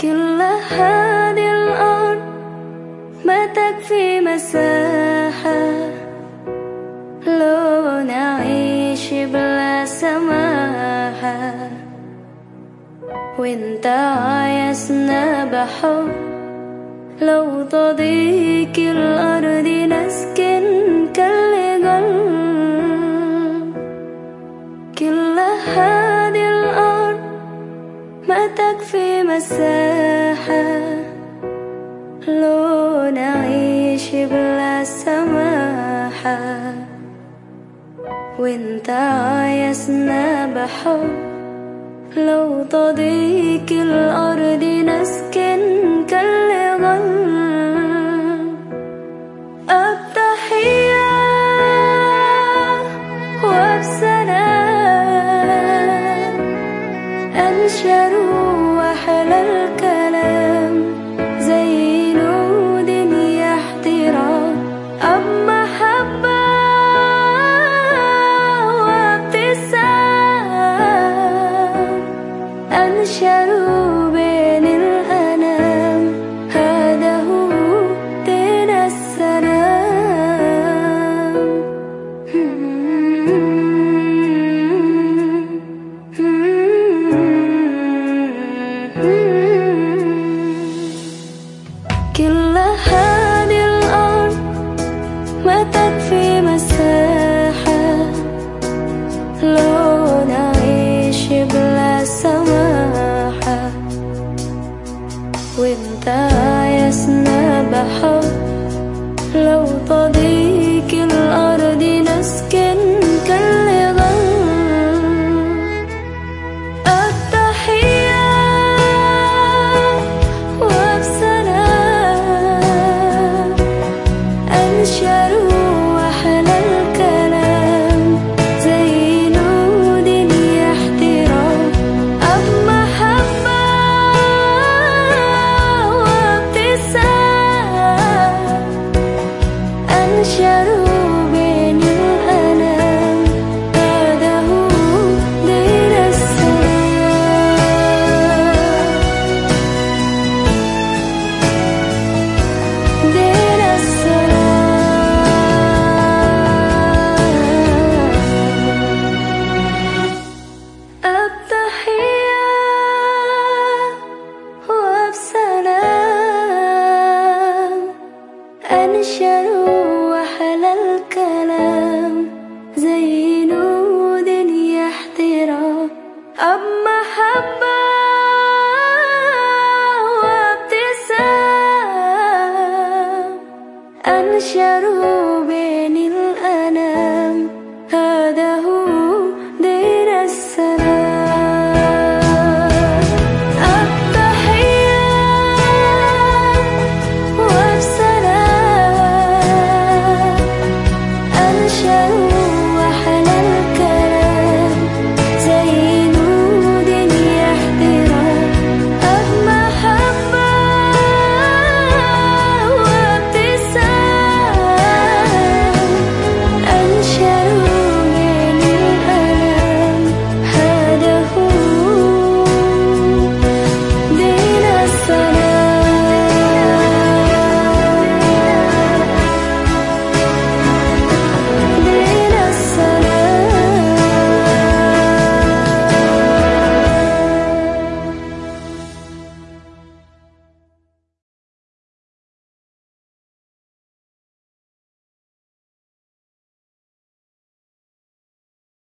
كل هذه الأرض ما تكفي مساحة. لو نعيش بلا سماحة. وانت عايزنا بحب. لو الأرض نسكن. ما تكفي مساحة لو نعيش بلا سماحة. وإنت عايزنا بحب لو تضيق الأرض نسكن كل غلب التحية وبسلام أنشروا أنشروا أحلى الكلام. زي نود احترام أب محبة وابتسام. أنشروا بين